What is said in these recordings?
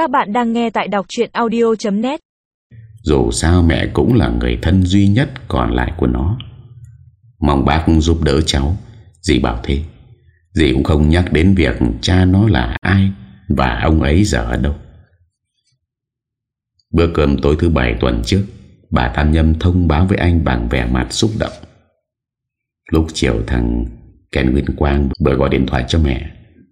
Các bạn đang nghe tại đọc chuyện audio.net Dù sao mẹ cũng là người thân duy nhất còn lại của nó. Mong bác giúp đỡ cháu. Dì bảo thế. Dì cũng không nhắc đến việc cha nó là ai Và ông ấy giờ ở đâu. Bữa cơm tối thứ bảy tuần trước, Bà Tam Nhâm thông báo với anh bằng vẻ mặt xúc động. Lúc chiều thằng Ken Nguyên Quang vừa gọi điện thoại cho mẹ,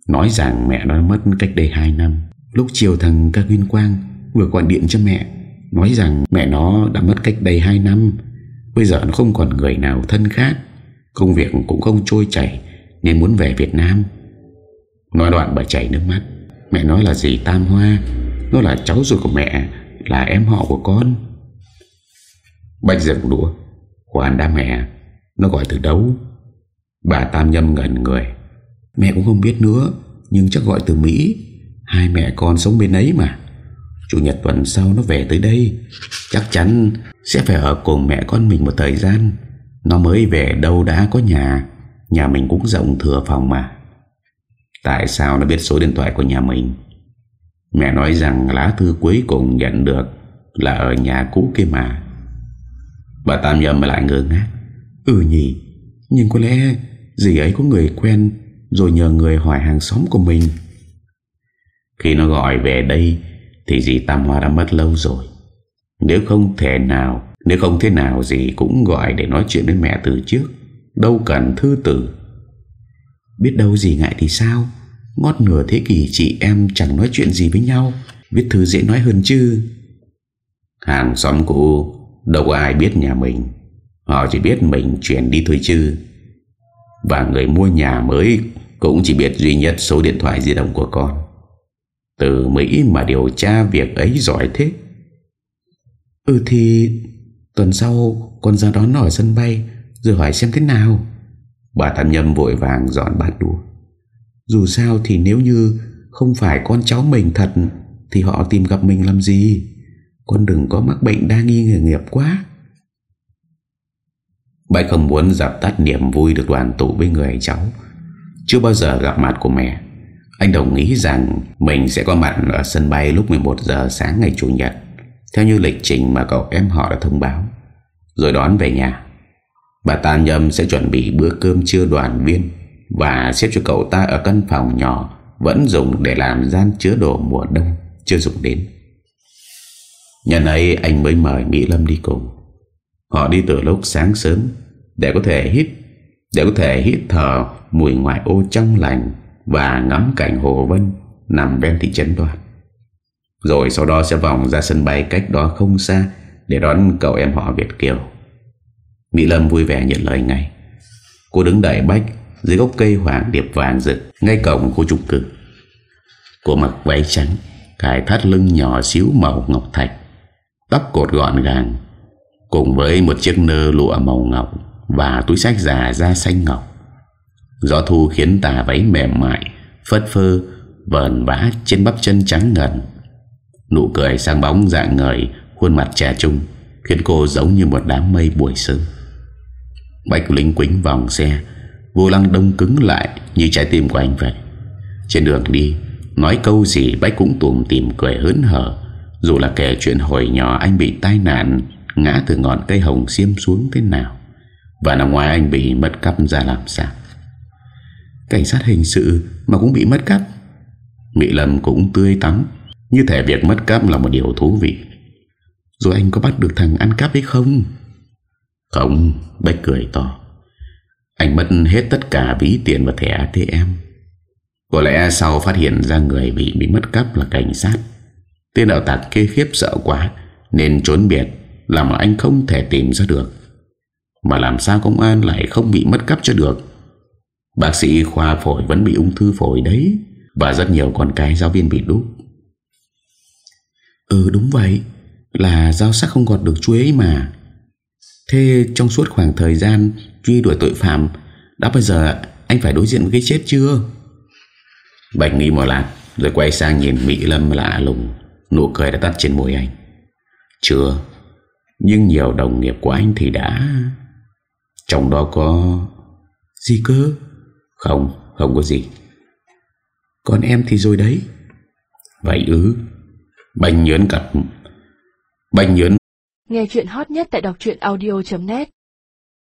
Nói rằng mẹ nó mất cách đây 2 năm. Lúc chiều thằng Ca Nguyên Quang vừa gọi điện cho mẹ, Nói rằng mẹ nó đã mất cách đây 2 năm. Bây giờ nó không còn người nào thân khác, Công việc cũng không trôi chảy, Nên muốn về Việt Nam. Nói đoạn bà chảy nước mắt. Mẹ nói là gì Tam Hoa, Nó là cháu ruột của mẹ, Là em họ của con. Bạch dựng đũa. Khoan đã mẹ, Nó gọi từ đâu? Bà Tam Nhâm ngẩn người. Mẹ cũng không biết nữa, Nhưng chắc gọi từ Mỹ. Hai mẹ con sống bên ấy mà. Chủ nhật tuần sau nó về tới đây, Chắc chắn sẽ phải ở cùng mẹ con mình một thời gian. Nó mới về đâu đã có nhà Nhà mình cũng rộng thừa phòng mà. Tại sao nó biết số điện thoại của nhà mình? Mẹ nói rằng lá thư cuối cùng nhận được Là ở nhà cũ kia mà. Bà Tam Nhâm lại ngơ ngác. Ừ nhỉ, Nhưng có lẽ gì ấy có người quen, Rồi nhờ người hỏi hàng xóm của mình. Khi nó gọi về đây, Thì dì Tam Hoa đã mất lâu rồi. Nếu không thể nào, Nếu không thế nào dì cũng gọi để nói chuyện với mẹ từ trước. Đâu cần thư tử. Biết đâu gì ngại thì sao? Ngót nửa thế kỷ chị em chẳng nói chuyện gì với nhau. Viết thư dễ nói hơn chứ. Hàng xóm cũ, Đâu có ai biết nhà mình. Họ chỉ biết mình chuyển đi thôi chứ. Và người mua nhà mới Cũng chỉ biết duy nhất số điện thoại di động của con. Từ Mỹ mà điều tra việc ấy giỏi thế. Ừ thì Tuần sau con ra đón ở sân bay, Rồi hỏi xem thế nào. Bà Tam Nhâm vội vàng dọn bát đũa. Dù sao thì nếu như Không phải con cháu mình thật, Thì họ tìm gặp mình làm gì? Con đừng có mắc bệnh đa nghi nghề nghiệp quá. Bạch không muốn dập tắt niềm vui được đoàn tụ với người cháu. Chưa bao giờ gặp mặt của mẹ. Anh đồng ý rằng Mình sẽ có mặt ở sân bay lúc 11 giờ sáng ngày Chủ nhật. Theo như lịch trình mà cậu em họ đã thông báo. Rồi đón về nhà. Bà ta Nhâm sẽ chuẩn bị bữa cơm trưa đoàn viên Và xếp cho cậu ta ở căn phòng nhỏ Vẫn dùng để làm gian chứa đồ mùa đông Chưa dùng đến. Nhân ấy, anh mới mời Mỹ Lâm đi cùng. Họ đi từ lúc sáng sớm Để có thể hít, Để có thể hít thở Mùi ngoại ô trong lành. Và ngắm cảnh Hồ Vân Nằm ven thị trấn đoàn Rồi sau đó sẽ vòng ra sân bay cách đó không xa Để đón cậu em họ Việt Kiều. Mỹ Lâm vui vẻ nhận lời ngay. Cô đứng đợi bách Dưới gốc cây hoàng điệp vàng rực Ngay cổng khu trục cử Cô mặc váy trắng Cài thắt lưng nhỏ xíu màu ngọc thạch, Tóc cột gọn gàng, Cùng với một chiếc nơ lụa màu ngọc Và túi sách già da xanh ngọc. Gió thu khiến tà váy mềm mại, Phất phơ, Vờn vã trên bắp chân trắng ngần. Nụ cười sang bóng dạng ngời, Khuôn mặt trẻ trung, Khiến cô giống như một đám mây buổi sớm. Bạch lính quính vòng xe, Vô lăng đông cứng lại Như trái tim của anh vậy. Trên đường đi, Nói câu gì Bách cũng tùm tìm cười hớn hở, Dù là kể chuyện hồi nhỏ anh bị tai nạn, Ngã từ ngọn cây hồng xiêm xuống thế nào. Và năm ngoài anh bị mất cắp ra làm sao? Cảnh sát hình sự Mà cũng bị mất cắp Mỹ Lâm cũng tươi tắm Như thể việc mất cắp là một điều thú vị. Rồi anh có bắt được thằng ăn cắp hay không? Không, Bách cười to. Anh mất hết tất cả ví tiền và thẻ ATM Có lẽ sau phát hiện ra người bị bị mất cắp là cảnh sát. Tên đạo tặc kia khiếp sợ quá, Nên trốn biệt, Làm anh không thể tìm ra được. Mà làm sao công an lại không bị mất cắp cho được? Bác sĩ khoa phổi vẫn bị ung thư phổi đấy, Và rất nhiều con cái giáo viên bị đúc Ừ đúng vậy, Là dao sắc không gọt được chuối ấy mà. Thế trong suốt khoảng thời gian Truy đuổi tội phạm, Đã bao giờ anh phải đối diện với cái chết chưa? Bạch nghĩ một lát Rồi quay sang nhìn Mỹ Lâm lạ lùng, Nụ cười đã tắt trên môi anh. Chưa, Nhưng nhiều đồng nghiệp của anh thì đã. Trong đó có Gì cơ? Không, không có gì. Còn em thì rồi đấy. Vậy ư? Bành nhớn cặp. Bành nhớn Nghe chuyện hot nhất tại đọc audio.net